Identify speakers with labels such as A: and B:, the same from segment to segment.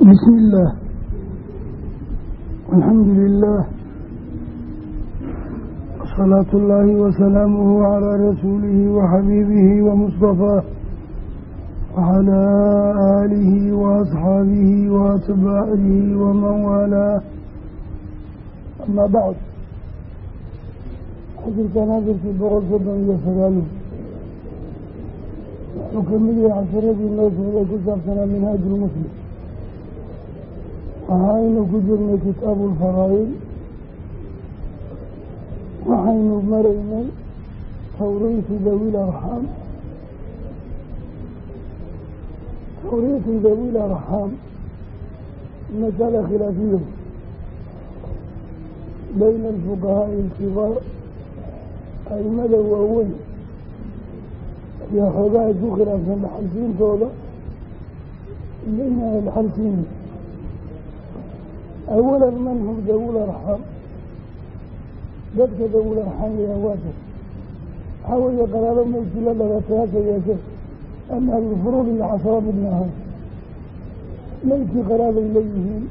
A: bismi illaah alxamdu lilaah salaatu llaahi wasalaamuhu calaa rasuulihi waxabiibihi wamustafaa wacalaa aalihi waasxaabihi waatbaacihi waman waalaa amaa bacd casirka naasirkii boqol soddon iyo sagaal wuxuu ka mid yahay casharadii noo socday ku saabsanaa minhaajulmuslim waxaynu ku jirnay kitaabu ulfaraa'id waxaynu maraynay tawriitu dawil arxaam tawriitu dawil arxaam masala khilaafiya. Bayna alfuqahaa'i alkibaar. Aimada waaweyn. Ayaa xoogaa isku khilaafsan dhaxalsiintooda. Iyo dhaxalsiinin awalan man hum dawul arxaam dadka dawul arxaam layaa waata waxaa weeye qaraabo meydkii la dhalatay hase yeeshe ama ahlulfuruud iyo casaba midna ahaan meydkii qaraabay leeyihiin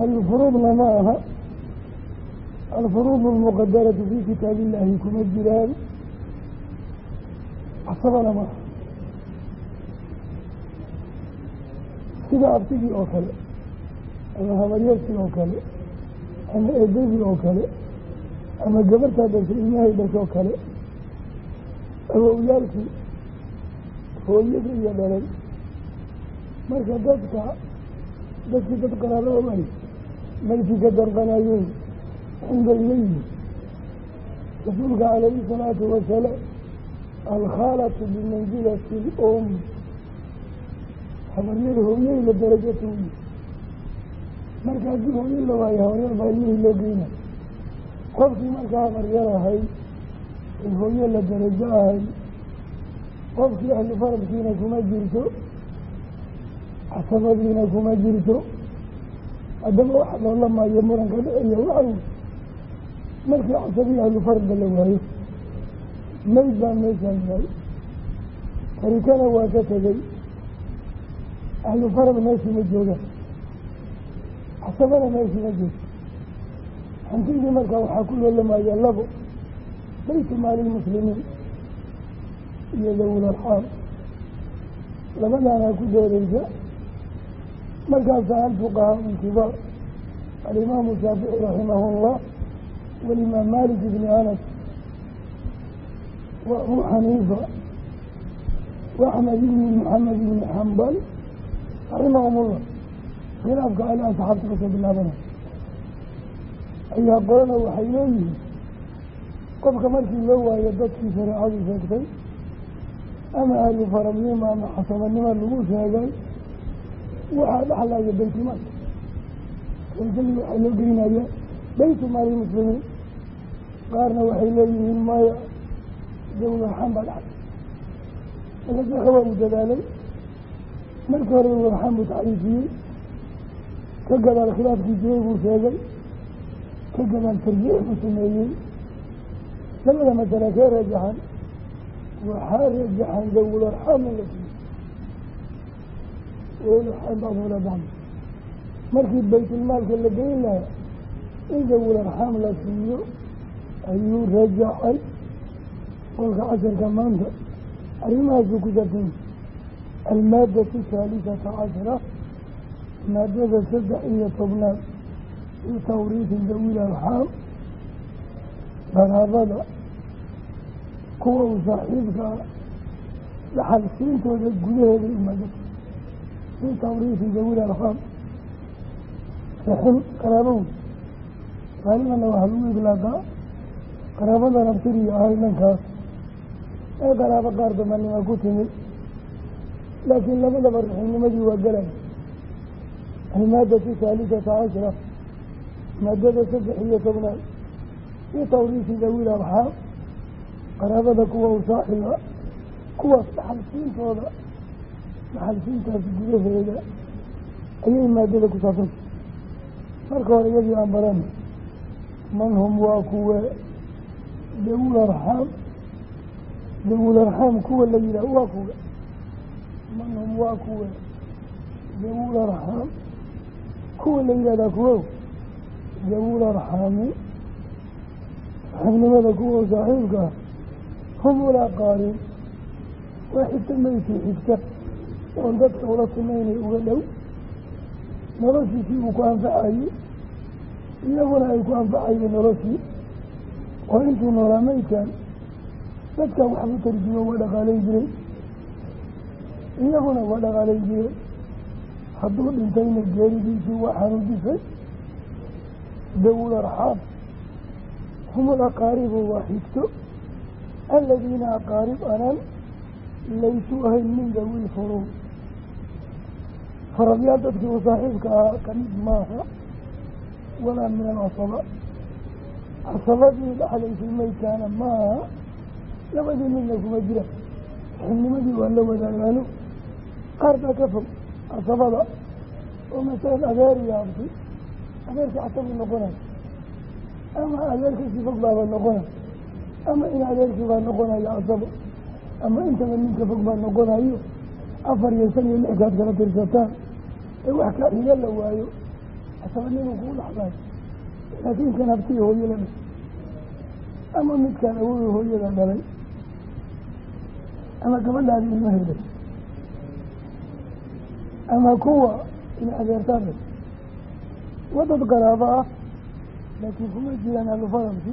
A: ahlulfuruudna ma aha alfuruud almuqadaratu fii kitaab illaahi kuma jiraan casabana maaha sida abtigii oo kale ama habaryartii oo kale ama eedadii oo kale ama gabartaa dhashay ilmahay dhashoo kale awowyaalkii hooyada iyo dhalay marka dadka dadkii dad qaraabo away maydkii ka danqanayeen cinday leeyihi rasuulka calayhi salaatu wasalaam alkhaalatu bimansilati lum habaryar hooyey la darajatu marka haddii hooye la waayo habaryar baa ilmihii loo geyna qofkii markaa habaryar ahay ay hooye la darajo ahay qofkii ahlu faradkiina kuma jirto casabadiina kuma jirto haddaba waxa loola maayo muranka dheceeya waxawy markii casabii ahlu farda la waayo mayd baa meeshaan yahay. Tarikana waa ka tegey ahlu farad meeshii ma meeshii ma joogto hantidii markaa waxaa ku loolamaya labo baytu maali lmuslimiin iyo dawul arxaam labadaanaa ku dooreysa markaasaa alfuqahaa inkibaar alimaamu shaafici raximahu llah walimaam malik ibni anas wa abuu xaniifa wa axmed ibni maxamed ibni xambal raximahumullah khilaafka ala asxaabta ka soo bilaabana ayaa qolana waxay leeyihiin qofka markii loo waayo dadkii shareecadu sheegtay ama ahlu faradnimo ama xasabanimo lagu sheegay waxaa dhexlaya baytulmaalka isagii waxaa loo geynaya baytu maali muslimiin qaarna waxay leeyihiin maya dawlarxaan baa dhacday marka sheekha waa uu dadaalay markii hore dawlarxaan buu taxriifiyey ka gadaal khilaafkii jiray buu sheegay ka gadaal tarjiix buu sameeyey. Labada masala kee rajaxan waxaa rajaxan dawlarxaan in la bacdula bacd markii baytulmaalka la geyn lahaa in dawul arxaam la siiyo ayuu rajaxay. Qolka casharka maanta arrimahaasuu ku saabsan almaadatu haalisata cashara maadada saddex iyo tobnaad fii tawriiti dawil arxaam qaraabada kuwa uu saaxiibkaa dhaxal siintooda gudaheeda imaado fii tawriiti dawil arxaam raxim qaraabow gaalibana waxaa lagu idlaaqaa qaraabadan abtiriyo ahay dhankaas ee qaraabo qaar damanima ku timid laakiin labadaba raximnimadii waa galay almaadatu haalisata cashra maadada saddex iyo tobnaad fii tawriisi dawil arxaam qaraabada kuwa u saaxiba kuwaas dhaxalsiintooda dhaxalsiintaas gudaheeda ayay maadada ku saabsanta marka hore iyadii aan barana man hum waa kuwe dawul arxaam dawul arxaam kuwa la yidhaah waa kuwe man hum waa kuwe zawul arxaam kuwa la yihahdaa kuwow zawul arxaami saxiibnimada kuwa saaxiibka hum ulaqaariin waa xigta maydkii xigta oon dadka ula sunaynay uga dhow noloshiisii uu ku anfacayey iyaguna ay ku anfacayeen noloshii oo intuu noolaa maydkan dadkan waxbu tarjumo waa dhaqaalayn jiray iyaguna waa dhaqaalayn jireen hadduu dhintayna geeridiisii waa xanuujisay dawul arxaam aqaaribu waa xigto aladiina aqaarib anan laysuu ahayn min dawil furuud faradyaal dadkii uu saaxiibka ahaa ka mid maaha walaa min alcasaba casabadii dhexlaysay maydkaana maaha labadii midna kuma jira. Xibnimadii waa la wadaagaano qaar baa ka fog casabada oo masalan adeer iyo abti adeerkii casabuu noqonay ama adeerkiisii fog baaba noqonay ama in adeerkii baa noqonayo casabo ama intaba ninka fog baa noqonayo afar iyo shan iyo lixkaad kala tirsataan ee wax kaa xiga la waayo casabanimuu kugu dhaxlaayo laakiin kan habtii hooyo la dhashay ama midkaan awowi hooyada dhalay ama gabadhaadi ilmaheeda ama kuwa ina adeertaan dhashay waa dad qaraabo ah laakiin kuma jiraan alufaramki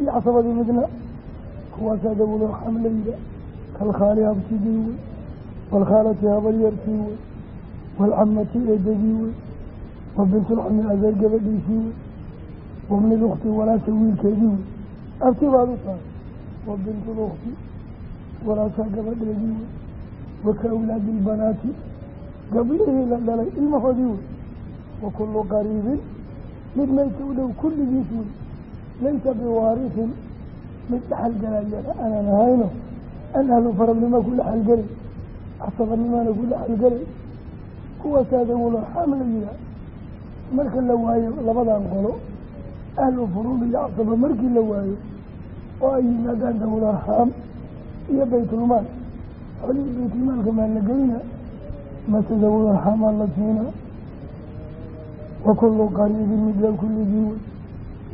A: iyo casabadii midna kuwaasaa dawulorxam layida kalkhaali habtigii wey waalkhaalati habaryartii wey waalcamati eedadii wey wa bintulxami adeer gabadhiisii wey wabni lukti walaasha wiilkeedii wey abti baad u tahay wa bintulukti walaasha gabadheedii wey waka awlaadi gabdhihii la dhalay ilmahoodii wey wa kullu qariibin. Mid maydka u dhow kulligiis wey laysa biwaarisin. Mid dhaxalgalayana aanan ahayno an ahlu faradnimo ku dhaxalgelay casabanimana ku dhaxalgelay kuwaasaa dawulorxaam la yihaah marka la waayo labadan qolo. Ahlu furuud iyo casaba markii la waayo oo ay yimaadaan dawulorxaam iyo baytulmaal xolihii baytulmaalka maa la geyna mase dawulorxaamaa la siina wa kullu qariibin midla kulligii wey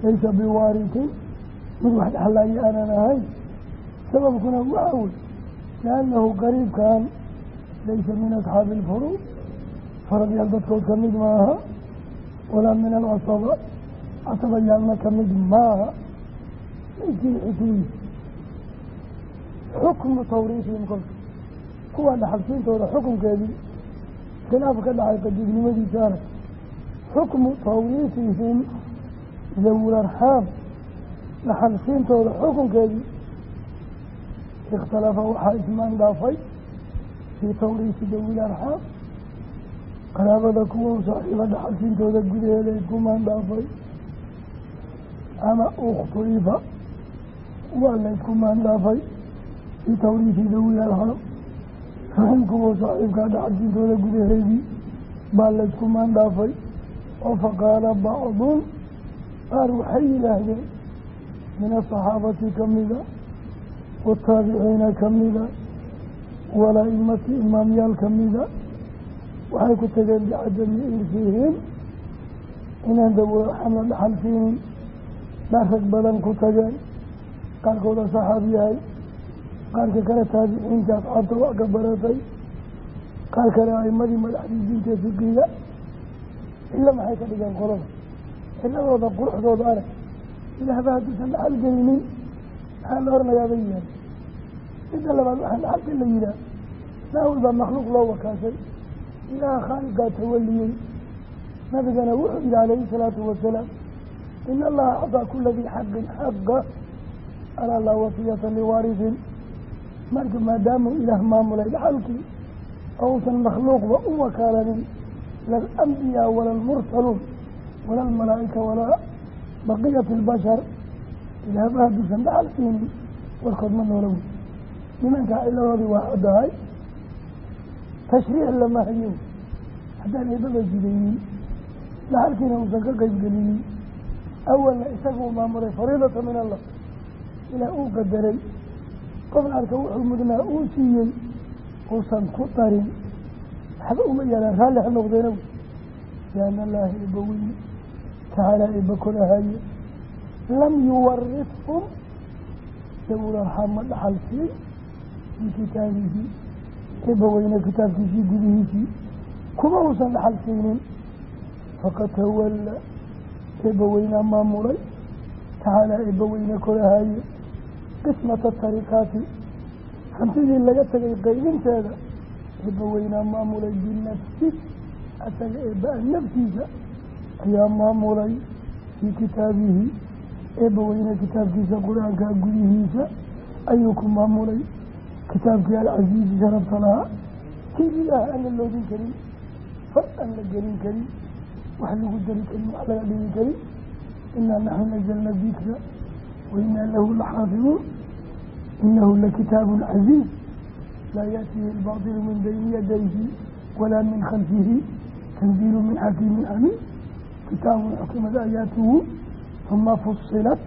A: laysa biwaaritin mid wax dhexlaayo aanan ahayn. Sababkuna waxaa wey liannahu qariibkan laysa min asxaabi alfuruud faradyaal dadkood ka mid maaha. Walaa min alcasaba casabayaalna ka mid maaha. Laykii xikmiyi xukmu tawriisihim kolka kuwa dhaxalsiintooda xukunkeedii khilaaf ka dhacay qadiibnimadiisaana xukmu tawriisihim zawul arxaam dhaxalsiintooda xukunkeedii ikhtalafa waxaa ismaan dhaafay fii tawriisi dawil arxaam qaraabada kuwa u saaxiiba dhaxalsiintooda gudaheeda iskumaan dhaafay ama ukhtulifa waa la iskumaan dhaafay fii tawriisi dawil arxaam raxim kuwa saaxiibkaa dhaxalsiintooda gudaheedii baa la iskumaan dhaafay oo faqaala bacdun qaar waxay yidhaahdeen min asaxaabati kamida wataabiciina kamida walaa'imati imaamyaal kamida waxay ku tageen bicadami irsihim inaan dawulorxam la dhaxal siinin baa rag badan ku tageen qaarkooda saxaab yahay qaarka kale taabiciinta asxaabta wax ka baratay qaar kale aimadii madaxdii diinta fiqiga ila maxay ka dhigeen qolada? Ciladooda quruxdooda arag ilaahba hadduusan dhaxal gelinin maxaa la oranayaa bay yihaha midda labaad waxaa dhaxalka la yihaah naawil baa makhluuq loo wakaashay ilaaha khaaliqaa tawaliyey nabigana wuxuu yihi calayhi salaatu wasalaam ina allaha acdaa kula dii xaqin xaqa alaa laa wasiyata liwaarisin marka maadaamuu ilaah maamulay dhaxalkii ousan makhluuqba u wakaalanin la alambiyaa wala almursaluun wala almalaa'ika walaa baqiyati albashar ilaahba hadduusan dhaxal siinin warkood ma noola wey nimankaa ciladoodii waa caddahay tashriic lama hayo haddaan eebaba jideeyey dhaxalkiina uusan ka qaybgeliyey awalna isaguu maamulay fariidata min allah ilaa uu qadaray arka wuxuu mudnaa uu siiyey uusan ku darin. Waxba uma yaalaan raalli ha noqdeena liana allaaha eebba weyne tacaalaa eebba korahaye lam yuwarithum. Dawlahaa ma dhaxal siin fii kitaabihi eebba weyne kitaabkiisii gudihiisii. Kuma uusan dhaxal siinin. Faqad tawalla eebba weynaa maamulay tacaalaa eebba weyne korahaye qismata tariqaati hantidii laga tegay qaybinteeda eebba weynaa maamulay binafsi asaga eebba-a naftiisa ayaa maamulay fii kitaabihi. Eebba weyne kitaabkiisa qur'aanka gudihiisa ayuu ku maamulay. Kitaabkii alcasiizi sharafta lahaa kii ilaah aan la loodin karin far aan la gelin karin wax lagu dari karin wax laga dhigi karin. Inaa naxnu najalna dikra wainaa lahu laxaafiduun inahu lakitaabun caziiz laa yaatihi albaaطilu min bayni yadayhi walaa min khalfihi tanziilu min xakiimin xamiid kitaabun xukimat aayaatuhu uma fusilat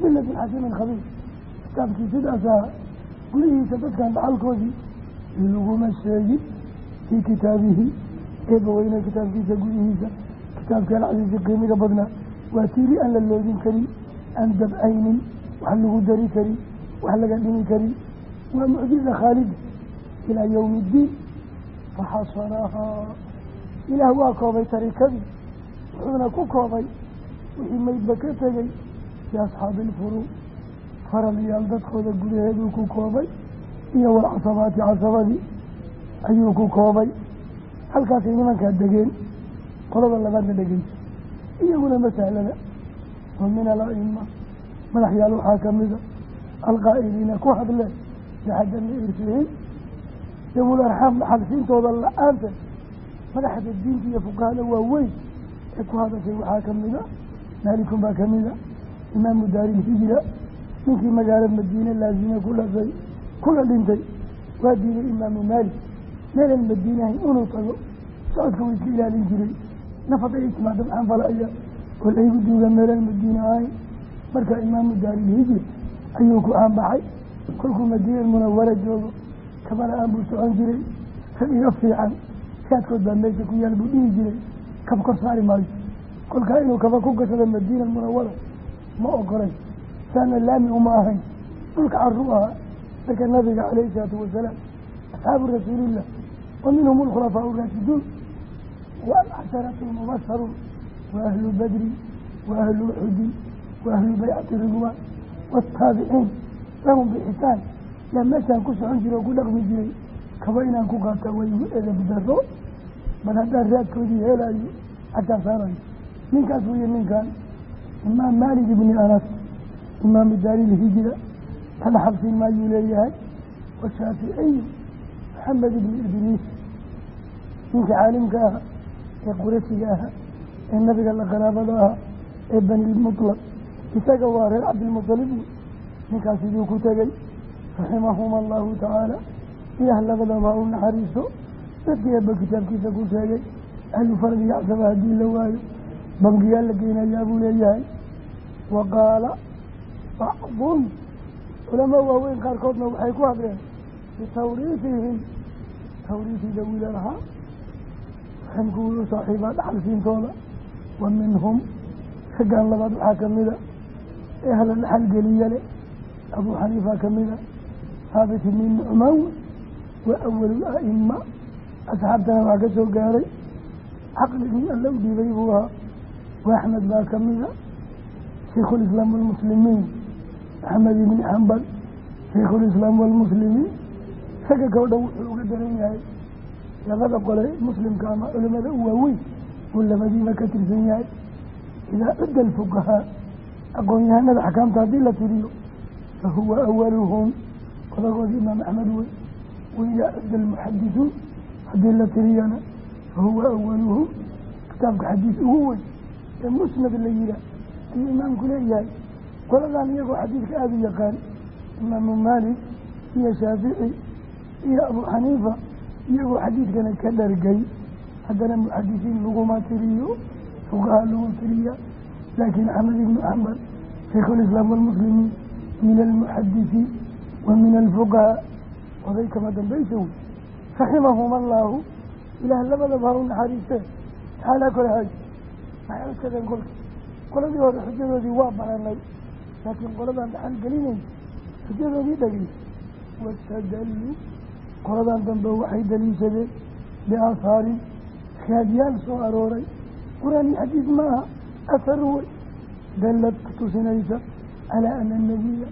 A: miladin xakiimin khabiir kitaabkii sidaasaa gudihiisa dadkan dhaxalkoodii laguma sheegin fii kitaabihi eebba weyne kitaabkiisa gudihiisa kitaabka alcasiisi qiimiga badnaa waa tiiri aan la loodin karin aan dabcaynin wax lagu dari karin wax laga dhimi karin. Waa mucjiza khaalida ilaa yowmi iddiin faxasanahaa ilaah waa koobay tarikadii wuxuuna ku koobay wixii maydba ka tegey fii asxaabi ilfuruuc faralyaal dadkooda gudaheeduu ku koobay iyo walcasabaati casabadii ayuu ku koobay. Halkaasay nimankaa degeen qolada labaadna dhegeysa iyaguna masahlada wa min al-aima madaxyaal waxaa kamida alqaa'iliina ku hadle. Bixadami irsihin dawul arxaam dhaxalsiintooda la'aanta. Madaxda diinta iyo fuqahada waaweyn ee ku hadashay waxaa kamida maalikun baa kamida imaamu daarilhijra ninkii magaalo madiine laazime ku dhashay kuna dhintay waa diiday imaamu maalik. Meelan madiinahay inuu tago socodka way iska ilaalin jiray. Nafad ay timaada maxaan falaya oo laygu duuga meelan madiine ahay marka imaamu daarilhijra ayuu ku aanbaxay. Kolkuu madiina munawara joogo kabala-aan buu socon jiray. Rag iga fiican shaadkood baa meesha ku yaal buu dhihi jiray. Kab kor saari maayo. Kolkaa inuu kaba ku gashado madiina munawara ma ogolay saana laami uma ahayn. Dhulka caruu ahaa marka nabiga calayhi isalaatu wasalaam asxaabu rasuulillah wa minhum alkhulafaa raashiduun wa alcasharatu lmubasharuun wa ahlu badrin wa ahlu uxudin wa ahlu baycati ridwaan waataabiciin lahum bixisaan yaa meeshaan ku socon jiray oo ku dhaqmi jiray kaba inaan ku qaata way igu edab daro bal haddaan raadkoodii heelayo xataa saarayo ninkaas weeye ninkan imaam maalik ibni anas imaamu daarilhijra kala xabsin maayuu leeyahay washaaficiyu maxamed ibni idriis ninka caalimka aha ee qurashiga aha ee nabiga la qaraabada aha ee banilmutlaq isaga waa reer cabdilmutalib ninkaas iduu ku tegey raximahuma allahu tacaala. Ilaah labadaba u naxariiso dadkii eeba kitaabkiisa ku sheegay ahlu farad iyo casaba haddii la waayo bangiyaa la geynayaa buu leeyahay. Wa qaala bacdun. Culamo waaweyn qaarkoodna waxay ku hadleen bitawriifihim tawriifida wiilalhaa raximkuwii u saaxiibaa dhaxalsiintooda wa minhum raggan labaad waxaa kamida ee hala dhaxalgeliya le abuu xaniifa kamida haabit ibni nucmaan waa awalu a'ima asxaabtana waxaa ka soo gaaray caqligii alla u dhiibay buu ahaa wa axmed baa kamida shaykhulislaam walmuslimiin axmed ibni xambal shaykhulislaam walmuslimiin ragga kao dhan wuxuu uga daran yahay labada qole muslimka ama culimada u waaweyn uu labadiiba ka tirsan yahay idaa cudda alfuqahaa aqoon-yahanada axkaamta haddii la tiriyo fa huwa awaluhum odagoodii imaam axmed wey waidaa cudda almuxadisuun haddii la tiriyana fa huwa awaluhum kitaabka xadiis ugu weyn ee musnad la yihaa ayuu imaamku leeyahay qoladan iyagoo xadiidka aada u yaqaan imaamu maalik iyo shaafici iyo abuu xaniifa iyagoo xadiidkana ka dhargay haddana muxadisiin laguma tiriyo fuqaha lagu tiriya laakiin axmed ibnu xambal shaykhulislaam walmuslimiin min almuxadisiin wa min alfuqahaa oday kama dambaysa wey raximahum allaahu ilaah labadaba ha u naxariistee tacaalaa kole hay maxay codsadeen kolka? Qoladii hore xujadoodii waa baranay laakiin qoladaan dhaxal gelinayn xujadoodii dhagey wastadalluu qoladan dambe waxay daliishadeen biaahaarin raadyaal soo arooray. Qur'aan iyo xadiis ma aha aharu wey dallad kutusinaysa calaa ana anabiya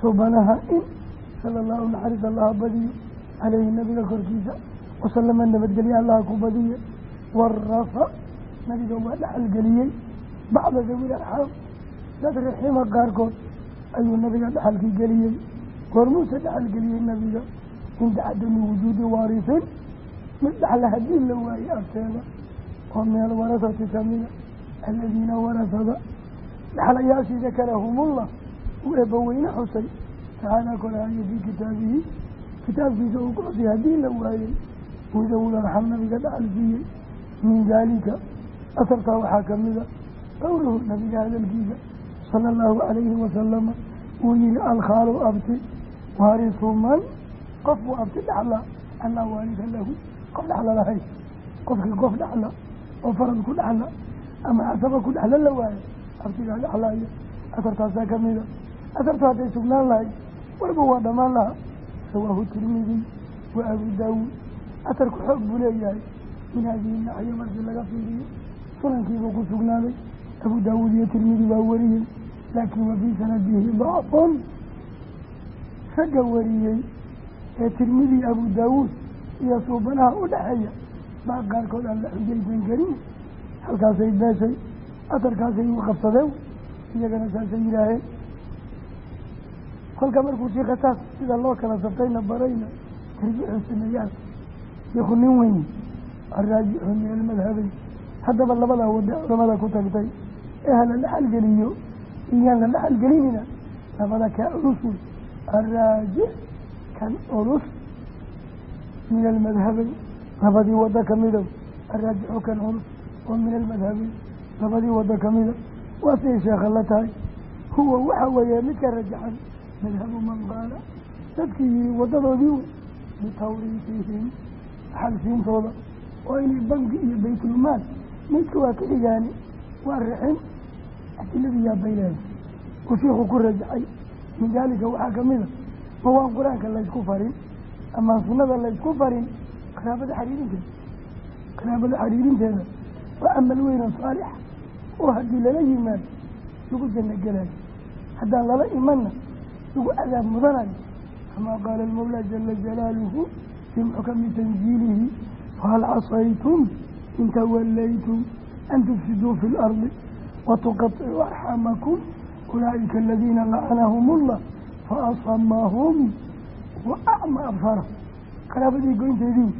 A: subanaha in sala allahu naxariis allaha badiyo. Caleyhi nabiga korkiisa. Wasalama nabadgelye allaha ku badiye warafa nabiga waa dhaxalgeliyey bacda dawil arxaam dad raxima qaarkood ayuu nabiga dhaxalkii geliyey. Goormuuse dhaxalgeliyey nabiga. Cinda cadami wujuudi waarisin mid dhaxla haddii la waayey agteeda oo min alwarasati kamida aladiina warasada dhaxlayaashii dakarahumullah uu eebbaweyne xusay. Tacaala kolahaya fii kitaabihi kitaabkiisa uu ku xusay haddii la waayey udawul arxam nabiga dhaxal siiyey. Min daalika asartaa waxaa kamida qowluhu nabiga hadalkiisa sala allahu calayhi wasalama uu yihi alkhaalu abti waarisu man qofuu abti dhaxla anaa waarisa lahu qof dhaxla lahayn qofkii qof dhaxla oo farad ku dhaxla ama casaba ku dhaxla la waayo abtigaa dhaxlaya asartaasaa kamida asartu hadday sugnaan lahayd warba waa dhammaan lahaa. Rawaahu tirmidi wa abu daawuud. Asarku xoog buu leeyahay min hadihi naxyo markii laga fiiriyo. Sunankiibuu ku sugnaaday abu daawuud iyo tirmidi baa wariyey laakiin wa fii sanadihi dacfun ragga wariyey ee tirmidi abu daawuud iyo suubanaha u dhexeeya. Baa qaarkood aan la xujaysan karin halkaasay beeshay asarkaasay u qabsadeen iyagana saasay yidhaaheen kolka markuu shiika taas sida loo kala sabtayna barayna tarjiixu sunayaal shiku nin weyn araajixu min almadhabeyn haddaba labada wade culamada ku tagtay. Ee hala dhaxalgeliyo iyaan la dhaxalgelinina labada kaa culus wey araajix kan culus min almadhabeyn labadii wado kamidow araajixu kan culus oo min almadhabeyn labadii wado kamida waa siday sheekha la tahay huwa waxa weeye midka rajaxan madhabu man qaala dadkii wadadoodii bitawriisihim xalsiintooda oo inay bangi iyo baytulmaal midka waa ka dhigaani waa rixin adiladii yaa bayleeda uu shiiku ku rajaxay min daalika waxaa kamida ma waan qur'aanka laysku farin amaan sunada laysku farin qaraabada xariirinteeda qaraabada xariirinteeda waa amal weyno saalixa oo haddii lala yimaado lagu janno gelayo haddaan lala imanna lagu cadaab mudanayo. Kamaa qaala almawlaa jala jalaaluhu fii muxkami tanziilihi fahal casaytum in tawallaytum an tufsiduu fi lardi watuqaطicuu arxamakum ulaa'ika aladiina lacanahum ullah faasamaahum wa acma absara qaraabadii goynteedii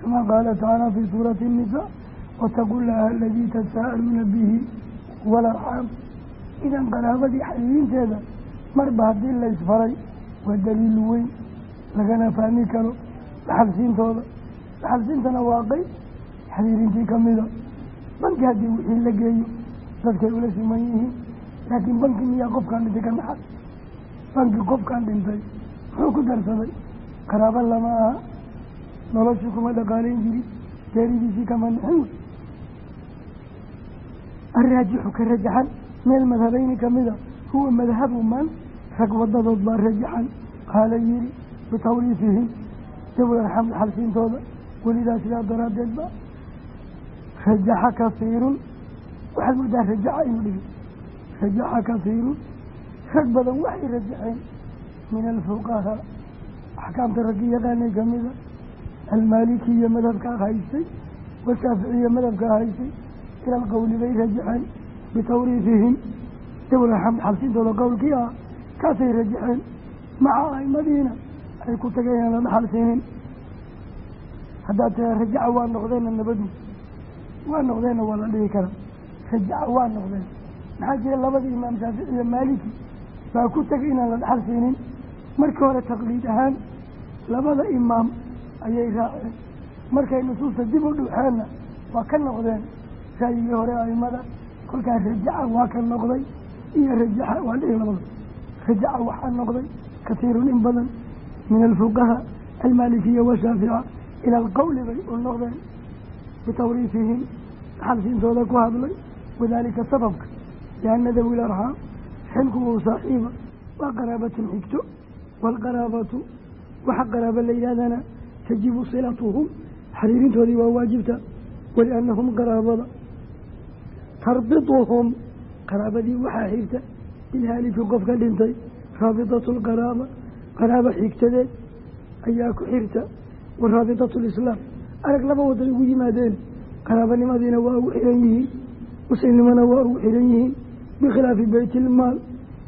A: kamaa qaala tacaala fii suurati الnisaa wataqu llaha aladii tasaa'aluuna bihi walarxaam idan qaraabadii xariirinteeda marba haddii laysfaray waa daliil weyn lagana fahmi karo dhaxalsiintooda dhaxalsiintana waa qeyb xariirintii kamida banki haddii wixii la geeyo dadkay ula siman yihiin laakiin banki miyaa qofkaan dhintay ka naxad banki qofkaan dhintay muxuu ku darsaday qaraabo lama aha noloshii kuma dhaqaalayn jirin geeridiisii kama naxin wey araajixu ka rajaxan meel madhabeyni kamida huwa madhabu man rag wadadood baa rajaxan qaala yiri bitawriifihim dawil arxam xalsiintooda welidaa sidaa daraaddeed ba rajaxa kasiirun waxaad moodaa rajaxa inuu dhigi rajaxa kasiirun rag badan waxay rajaxeen min alfuqahaa axkaamta raggii yaqaanay kamida almaalikiya madhabkaa haystay washaaficiya madhabkaa haystay ila alqowli bay rajaxeen bitawriifihim dawil arxam xalsiintooda qowlkii ah kaasay rajaxeen maca aimadiina ay ku tageen aan la dhaxal siinin haddaad tira rajaca waa noqdeenna nabadu waa noqdeenna waa la dhihi karaa rajaca waa noqdeen maxaa jira labadii imaam shaafici iyo maaliki baa ku tegay inaan la dhaxal siinin markii hore taqliid ahaan labada imaam ayay raaceen. Markay nusuusta dib u dhuuxeenna waa ka noqdeen raayigii hore aimada kolkaas rajaca waa ka noqday iyo rajaxa waa dhihi labada rajaca waxaa noqday kasiirun in badan min alfuqahaa almaalikiya washaafica ila alqowli bay u noqdeen. Bitawriifihim dhaxalsiintooda ku hadlay wadaalika sababka lianna dawil arxaam xilku uu saaxiiba waa qaraabatun xigto waalqaraabatu waxa qaraaba la yidhahdana tajibu silatuhum xariirintoodii waa waajibta waliannahum qaraabada tarbituhum qaraabadii waxaa xigta bilhaaliki qofka dhintay raabitatu lqaraaba qaraaba xigtadeed ayaa ku xirta wa raabitatu lislaam arag laba waday ugu yimaadeen qaraabanimadiina waa ugu xiran yihiin muslimnimona waa ugu xiran yihiin bikhilaafi beytilmaal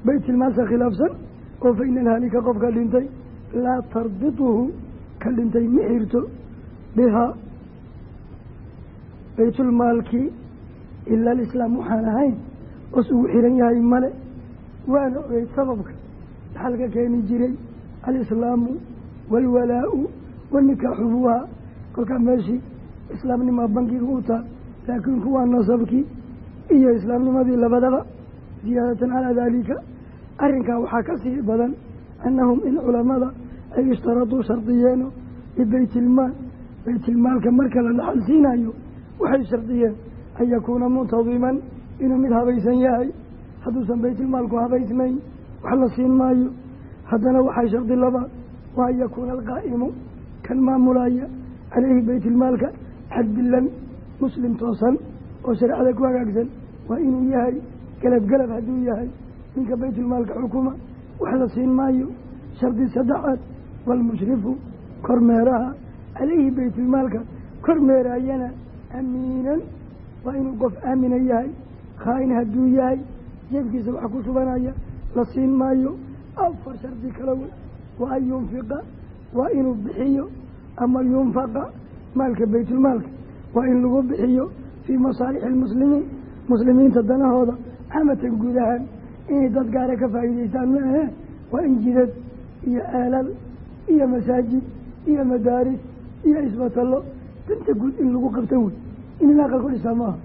A: beytilmaalka khilaafsan oo fa ina alhaalika qofka dhintay laa tarbituhu ka dhintay ma xirto bihaa baytulmaalkii ila alislaam waxaan ahayn os ugu xiran yahay male. Waana ogey sababka dhaxalka keeni jiray alislaamu waalwalaau wanikaaxu buuhaa kolkaa meeshii islaamnimaa bankiga u taa laakiin kuwaa nasabkii iyo islaamnimadii labadaba ziyaadatan calaa daalika arrinkaa waxaa ka sii badan annahum in culamada ay ishtaraduu shardiyeeno libeytilmaal beytilmaalka marka la dhaxal siinayo waxay shardiyeen an yakuuna muntadiman inuu mid habaysan yahay. Hadduusan beytilmaalku habaysnayn wax la siin maayo. Haddana waxay shardi labaad waa an yakuuna alqaa'imu kan maamulaya caleyhi beytilmaalka xadbilan muslim toosan oo shareecada ku hagaagsan. Waa inuu yahay galab galab hadduu yahay ninka beytulmaalka xukuma wax la siin maayo shardi saddexaad waalmushrifu kormeeraha caleyhi beytulmaalka kormeeraayana amiinan waa inuu qof aamina yahay khaa-in hadduu yahay jeebkiisa wax ku suganaya la siin maayo afar shardi kala wey wa an yunfiqa waa inuu bixiyo ama yunfaqa maalka beytulmaalka waa in lagu bixiyo fii masaalixi almuslimiin muslimiinta danahooda camatan guud ahaan inay dad gaara ka faa'iidaystaan ma ahee waa in jidad iyo ceelal iyo masaajid iyo madaaris iyo isbatallo danta guud in lagu qabto wey in in aqal ku dhisaa maaha?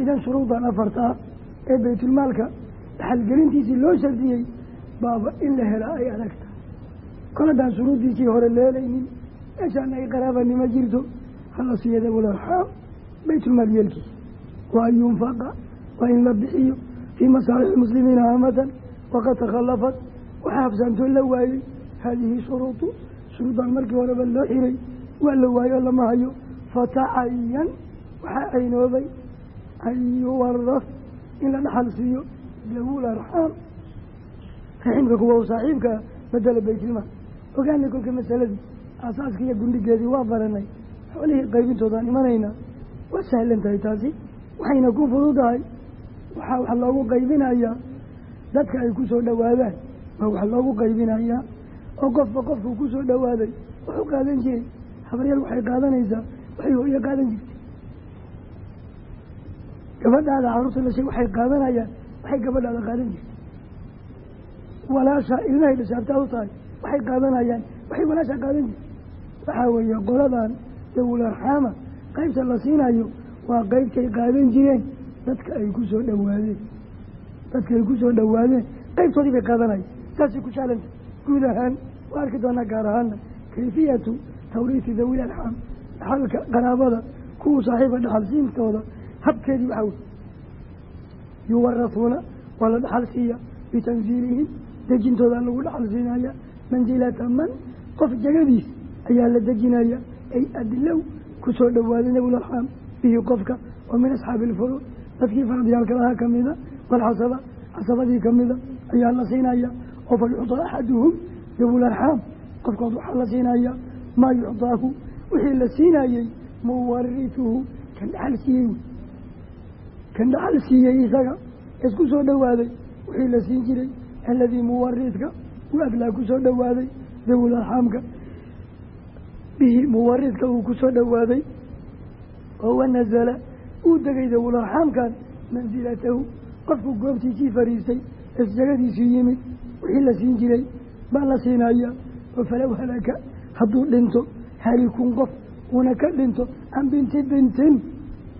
A: Idan shuruudan afartaa ee baytulmaalka dhaxalgelintiisii loo shardiyey baaba in la helaa ay adagta kol haddaan shuruuddiisii hore leelaynin meeshaana ay qaraabanimo jirto. Hala siiya dawlarxaam baytulmaal yeelkiisa waa an yunfaqa waa in la bixiyo fii masaalixi muslimiina aamatan waqad takhallafat waxaa habsaantoo la waayey haadihi shuruudu shuruuddaan markii horeba loo xiray waa la waayo lama hayo fatacayan waxaa caynoobay an yuwaraf in la dhaxal siiyo dawul arxaam raximka kuwa u saaxiibkaa badela baytilmaal ogaana kolka masaladii aasaaska iyo gundhigeedii waa baranay xoolihii qaybintoodaan imanaynaa waa sahlan tahay taasi waxayna ku fududahay waxaa wax loogu qaybinayaa dadka ay ku soo dhowaadaan waa wax loogu qaybinayaa oo qofba qofkuu ku soo dhowaaday wuxuu qaadan jiray. Habaryar waxay qaadanaysaa waxay hooyo qaadan jirtay. Gabadhaada carruurta dhashay waxay qaadanayaan waxay gabadhaada qaadan jirtay. Walaasha ilmahay dhashay abtaa u tahay waxay qaadanayaan waxay walaasha qaadan jirtay. Waxaa weeye qoladan dawul arxaama qaybta la siinayo waa qaybtay qaadan jireen dadka ay ku soo dhowaadeen. Dadka ay ku soo dhowaadeen qaybtoodii bay qaadanaya saasay ku jaalanta guud ahaan waa arki doonaa gaar ahaana kayfiyatu tawriiti dawil arxaam dhaxalka qaraabada kuwa saaxiiba dhaxal siintooda habkeedii waxaa wey yuwarafuuna waa la dhaxal siiya bitansiilihim dejintooda lagu dhaxal siinaya mansilata man qof jagadiis ayaa la dejinaya. Ay adlow ku soo dhowaaday dawil arxaam bihi qofka oo min asxaabi ilfuruud dadkii faradyaalka lahaa ka mida walxasaba casabadii kamida ayaa la siinaya oo fa yucdaa axaduhum dawul arxaam. Qofkood waxaa la siinaya maa yucdaahu wixii la siinayey muwarituhu kan dhaxal siiyey. Kan dhaxal siiyey isaga isku soo dhowaaday wixii la siin jiray aladii muwaridka u aglaa ku soo dhowaaday dawul arxaamka. Bihi muwaridka uu ku soo dhowaaday oo wanazala uu degay dawul arxaamkan mansilatahu qofku goobtiisii fariistay isjagadiisii yimid wixii la siin jiray baa la siinaya oo falow halaka hadduu dhinto halikun qof una ka dhinto can binti bintin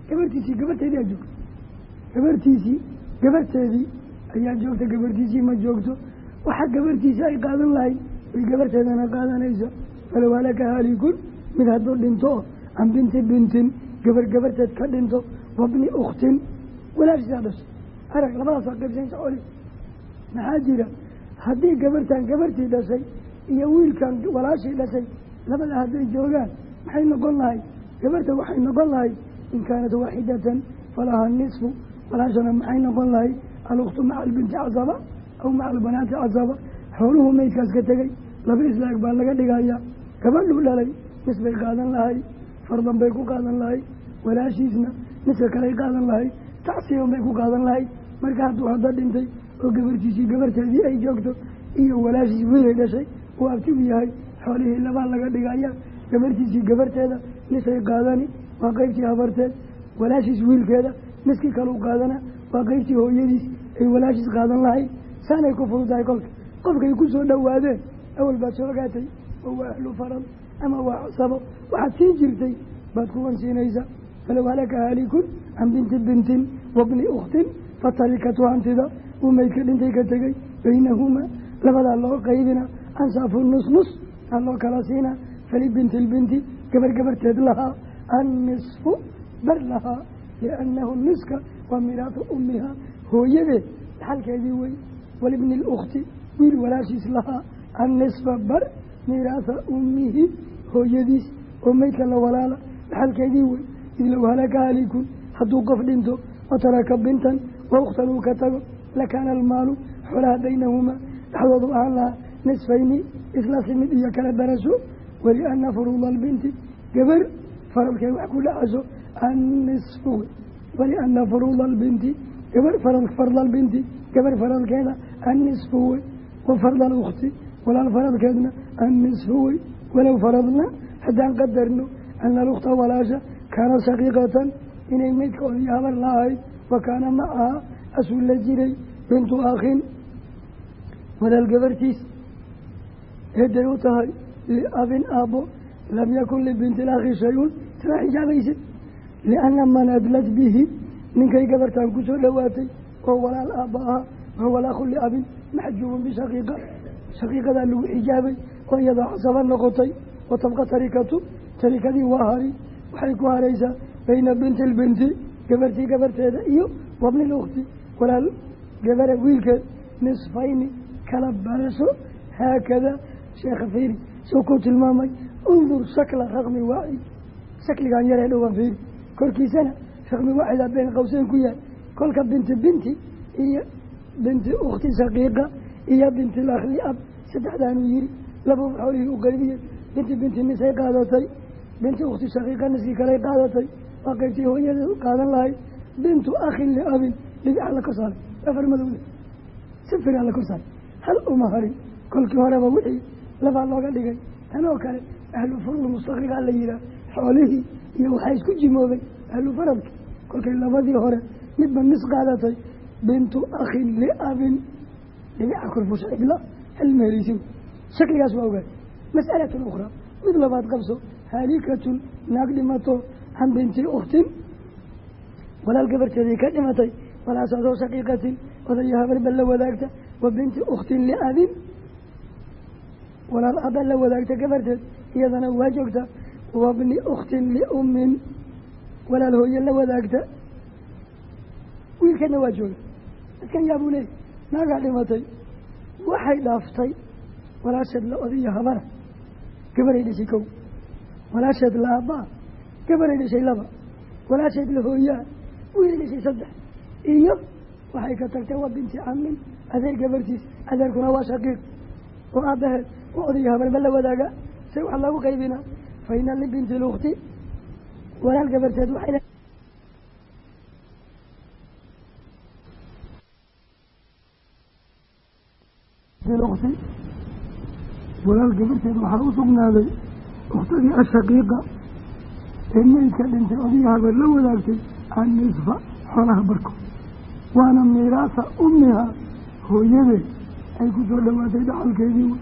A: gabartiisii gabarteedii aa joogto. Gabartiisii gabarteedii ayaa joogta gabartiisii ma joogto. Waxa gabartiisii ay qaadan lahayd way gabarteedana qaadanaysa. Falow halaka halikun mid hadduu dhinto can binti bintin gabar gabarteed ka dhinto wabni ukhtin walaashiisaa dhashay arag labadaasaa qaybsanaysa oli maxaa jira? Haddii gabartan gabartii dhashay iyo wiilkan walaashii dhashay labada hadday joogaan maxay noqon lahay gabarta waxay noqon lahay in kaanat waaxidatan falaha nisfu. Walaashana maxay noqon lahay aluktu maca albinti casaba aw maca albanaati casaba xooluhu meydkaas ka tegey laba islaag baa laga dhigaya gabadhuu dhalay nis bay qaadan lahay fardan bay ku qaadan lahay. Walaashiisna niska kaley qaadan lahay tacsiiban bay ku qaadan lahay. Marka hadduu hadda dhintay oo gabartiisii gabarteedii ay joogto iyo walaashiis wiilay dhashay uu abti u yahay xoolihii labaa laga dhigaya gabartiisii gabarteeda nisay qaadani waa qeybtii habarteed. Walaashiis wiilkeeda niskii kaleu qaadana waa qeybtii hooyadiis ay walaashiis qaadan lahayd saanay ku fududahay kolka qofkay ku soo dhowaadeen awal baad soo ogaatay oo waa ahlu farad ama waa casabo waxaad siin jirtay baad kuwan siinaysaa falow halaka haalikun can binti bintin wabni ukhtin fatarikatu hantida uu maydka dhintay ka tegey baynahumaa labadaa loo qaybina ansaafu nus nus aa loo kala siinaa falibinti lbinti gabar gabarteed lahaa annisfu bar lahaa liannahu niska waa miraahu ummihaa hooyadeed dhaxalkeedii wey walibni lukhti wiil walaashiis lahaa annisfa bar miraatha ummihi hooyadiis oo maydka la walaala dhaxalkeedii wey id low halaka halikun hadduu qof dhinto wa taraka bintan wa ukhtan uu ka tago lakaana almaalu xoolaha baynahumaa dhexdoodu ahaan lahaa nisfayni isla simid iyo kala darasho waliana furuuda albinti gabar faradkeed wax ku dhacaso annisfu waliana furuuda albinti gabar farda albinti gabar faradkeeda annisfu wey wa farda alukti walaal faradkeedna annisfu wey walow faradna haddaan kaana shaqiiqatan inay maydkoodii habar lahayd wa kaana macaha asuu la jiray bintu akhin walaal gabartiis eeday u tahay liabin aabbo lam yakun libinti lakhi shay-un isma xijaabaysid lianna man adlat bihi ninkay gabartan ku soo dhowaatay oo walaal aabba ahaa wahuwa lakhu liabin maxjuubun bishaqiiqa shaqiiqadaa lagu xijaabay oo iyadoo casaba noqotay wa tabqa tarikatu tarikadii waa hari waxay ku haraysaa bayna binti lbinti gabartii gabarteeda iyo wabni lukti walaal gabara wiilkeed nisfayni kala barasho haakada sheekha fiiri soo ku tilmaamay undur shakla raqmi waaxid shakligan yaree dhowaan fiiri korkiisana raqmi waaxida been qawseyn ku yahay. Kolka binti binti iyo binti ukhti shaqiiqa iyo binti lakhli ab saddexdaanuu yiri laba xoolihii u qaybiyey binti binti nisay qaadatay binti ukhti shaqiiqa niskii kaley qaadatay waa qaybtii hooyadeed qaadan lahay bintu akhin liabin dhibica la kor saaray afar madowle sifira la kor saaray hal uma harin kolkii horeba wixii labaa looga dhigay tanoo kale ahlu furul mustaqrigaa la yihaah xoolihii iyo waxaa isku jimoobay ahlu faradki kolkay labadii hore midba nis qaadatay bintu akhin liabin dhibica korfusha cidla hal mehereysi shakligaas waa ogaay mas'alatun ukhraa mid labaad qabso haalikatun naag dhimato can binti ukhtin walaal gabarteedii ka dhimatay walaasaasoo shaqiiqatin odaya habarba la wadaagta wa binti ukhtin liabin walaal aba la wadaagta gabarteed iyadana waa joogta wabni ukhtin liummin walaal hooye la wadaagta wiilkeedna waa jooga dadkan yaabuu leeyay naagaa dhimatay waxay dhaaftay walaasheed la odiyo habara gabaray dhashay kow walaasheed la aabaa gabaray dhashay laba walaasheed la hooyaa wiilay dhashay saddex iyo waxay ka tagtay waa binti camin adeer gabartiis adeerkuna waa shaqiiq oo aabaheed oo odaya habarba la wadaaga se wax loogu qaybinaa fa ina libinti lukti walaal gabarteed ukti walaal gabarteed waxaa u sugnaaday ukhtadii ashaqiiqa ee meydka dhintay odaya habar la wadaagtay annisfa xoolaha barko. Waana miiraasa ummiha hooyadeed ay ku soo dhowaatay dhaxalkeedii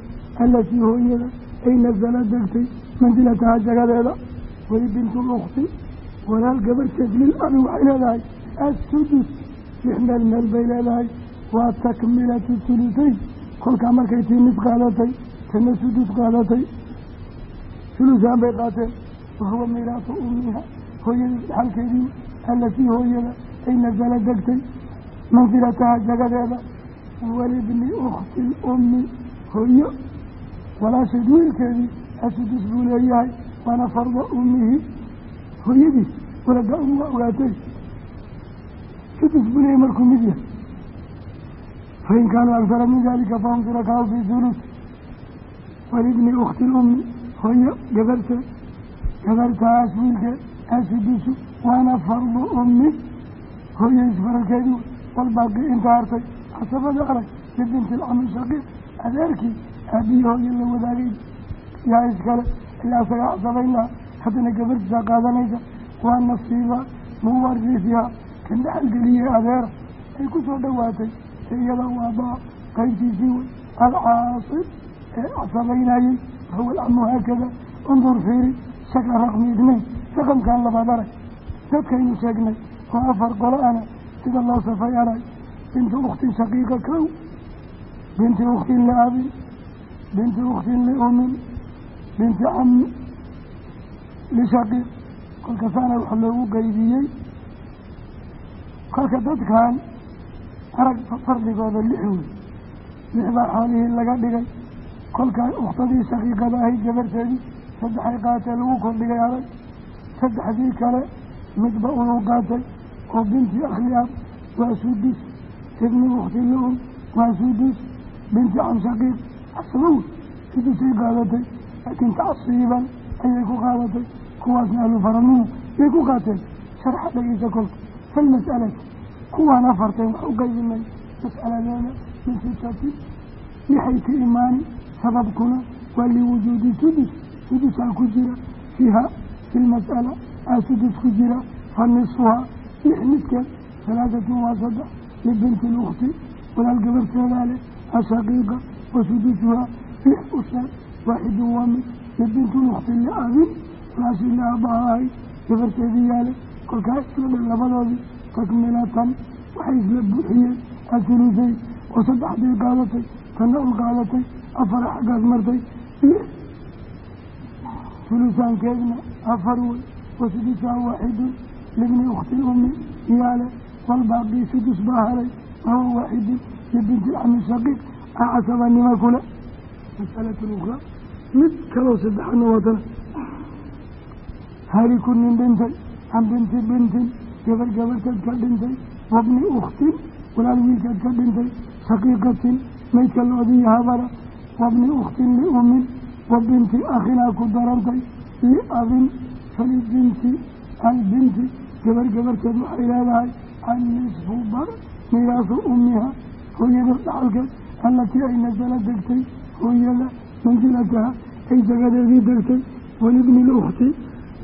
A: allatii hooyada ay nasala degtay mansilataha jagadeeda weli bintulukti walaal gabarteed lil abi waxay leedahay assudus lix meel meel bay leedahay. Waa takmilatu hulusayn kolkaa markay tii nis qaadatay tana sudus qaadatay hulusaan bay qaateen wahuwa miiraasu ummiha hooyada dhaxalkeedii allatii hooyada ay nasala degtay mansilataha jagadeeda walibni ukhti lummi hooyo. Walaasheed wiilkeedii asudus buu leeyahay waana farda ummihi. Hooyadiis walada um ogaatay. Sudus buu leeyahay markuu mid yahay. Fain kaanuu agsara min dalika fahum shurakaau fi hulus walibni ukhti lummi hooyo gabarteed gabartaas wiilkeed asudusu waana fardu ummi hooyadiis faralkeedii walbaaqi inta hartay casabada arag libinti lcami shaqiiq adeerkii aabiyi hooyo la wadaagay yaa iskale ilaa isagaa casabayn laha haddana gabartiisaa qaadanaysa waa nasiiba muwarisiha kan dhexalgeliyey adeera ay ku soo dhowaatay ee iyada u aabaa qaybtiisii wey alcaasib ee casabaynayey wahuwa alcamu haakada undur fiiri shakla raqmi idnayn raqamkan labaad arag dadkaynu sheegnay oo afar qolo ana sida loo safay arag bintu ukhtin shaqiiqa kow binti ukhtin liabin binti ukhtin liumin binti cami lishaqiiq kolka saana waxa loogu qeybiyey kolka dadkan arag fardigooda lix wey lix baa xoolihii laga dhigay kolkaa ukhtadii shaqiiqada ahayd gabarteedii saddexay qaatee lagu kordhigay arag. Saddexdii kale midba unu qaatay oo binti akhliab waa sudus ibni ukhti li-um waa sudus binti cam shaqiiq casbaw sudusay qaadatay laakiin tacsiiban ayay ku qaadatay kuwaasna ahlufaranimo yay ku qaateen. Sharxa dhegeysa kolka falmas'alatu kuwaan afarteen wax u qaybinay mas'aladeeda min sitati lixay ka imaani sababkuna waa liwujuudi sudus sudusaa ku jira fiiha fi lmas'ala aa sudus ku jira fa nisfuhaa lix midkeed halaatatun waa saddex libinti lukti walaal gabarteedaa leh ashaqiiqa wa sudusuhaa lix usheeg waaxidun waa mid libinti lukti liabin walaashii la aabbaha ahay gabarteedii yaale kolkaa isla dhan labadoodii takmilatan waxay isla buuxiyeen athulusayn oo saddexday qaadatay tanna qaadatay afar xaggaas martay hulusaankeedna afar wey wa sudusuhaa waaxidun libni ukhti lummi yaale walbaaqii sudus baa halay wahuwa waaxidun libinti lcami shaqiiq a casabanima kule. Masalatun ukraa mid kaloo saddexadna watana haliku nin dhintay can binti bintin gabar gabarteed ka dhintay wabni ukhtin walaal wiilkeed ka dhintay shaqiiqatin maydka loodiyi habara wabni ukhtin liumin wa binti akhinaa ku darantay liabin falibinti albinti gabar gabarteed waxay leedahay annisfu bar miraasu ummiha hooyada dhaxalkeed allatii ay nasala degtay hooyada mansilataha ay jagadeedii degtay walibni lukhti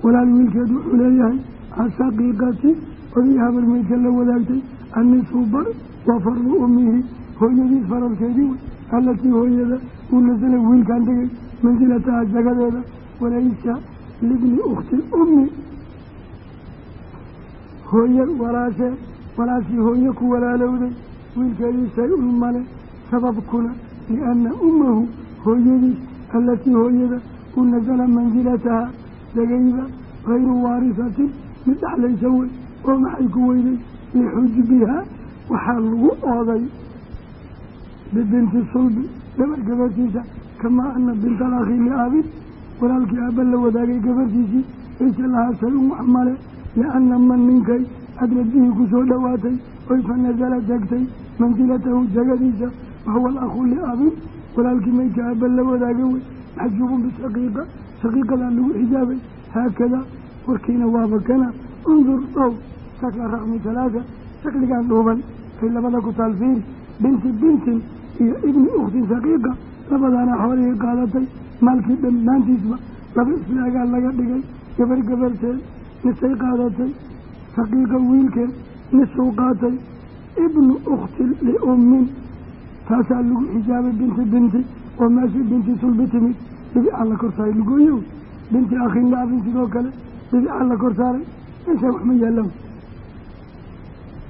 A: walaal wiilkeed wuxuu leeyahay ashaqiiqati odii habar meydka la wadaagtay annisfu bar waa fardu ummihi hooyadiis faralkeedii wey allatii hooyada uu nasala wiilkaan degay mansilataha jagadeeda walaysa libni ukhti ummi hooye walaashee walaashii hooye ku walaalowday wiilkeedii shay-un male sababkuna lianna ummahu hooyadiis allatii hooyada u nasala mansilataha degayba hayru waarisatin mid dhexlaysa wey oo maxay ku weyday lixujbiha waxaa lagu ooday bibinti sulbi gabar gabartiisa kamaa ana binta alakhi liaabin walaalkii aaba la wadaagay gabartiisii laysa lahaa shay-un wax male lianna man ninkay adrad bihii ku soo dhowaatay oy fa nasala degtay mansilatahu jagadiisa wahuwa alakhu liabin walaalkii maydka aaba la wadaaga wey maxjuubun bishaqiiqa shaqiiqadaa lagu xijaabay haakada warkiina waaba kana undur dhow shakla raqmi talaata shakligan dhuuban ay labada ku taalfiiri binti bintin iyo ibni ukhtin shaqiiqa labadaana xoolihii qaadatay maalkii dhammaantiisba laba islaagaa laga dhigay gabar gabarteed nisay qaadatay shaqiiqa wiilkeed nisuu qaatay ibnu ukhti liummin taasaa lagu xijaabay binti binti oo meeshii binti sulbi timid dhibicaa la kor saaray binti akhin sidoo kale dhibicaa la kor saaray meeshaa wax ma yaallan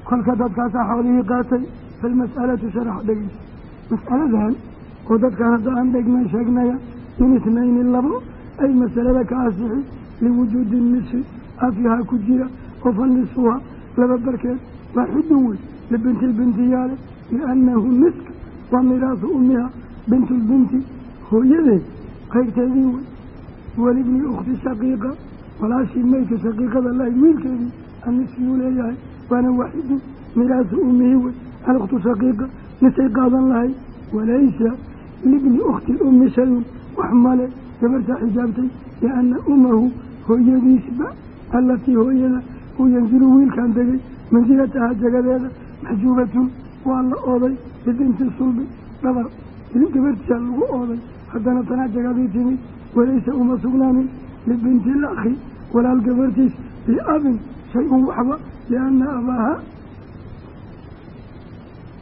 A: kolka dadkaasaa xoolihii qaatay falmas'alatu sharax dhegeysa mas'aladan oo dadkaan hadda aan dhegnay sheegnaya min isnayni labo ay masalada ka asixi liwujuudi nisfi afihaa ku jira oo fa nisfuha laba barkeed waaxidun wey libintilbintiyaale liannahu niska waa miraasu ummiha bintulbinti hooyadeed qaybteedii wey walibni ukhti shaqiiqa walaashii meydka shaqiiqada lahayd wiilkeedii annisfiyuu leeyahay waana waaxidun miraasu ummihi wey alkhtu shaqiiqa nisay qaadan lahayd walaysa libni ukhti ummi shay-un wax male gabartaa xijaabtay lianna ummahu hooyadiisba allatii hooyada uu yanzilu wiilkan degay mansilataha jagadeeda maxjuubatun waa la ooday bibinti sulbi dhabar gabartiisaa lagu ooday haddana tanaa jagadii timid walaysa uma sugnaanin libinti lakhi walaal gabartiis biabin shay-un waxba lianna abaaha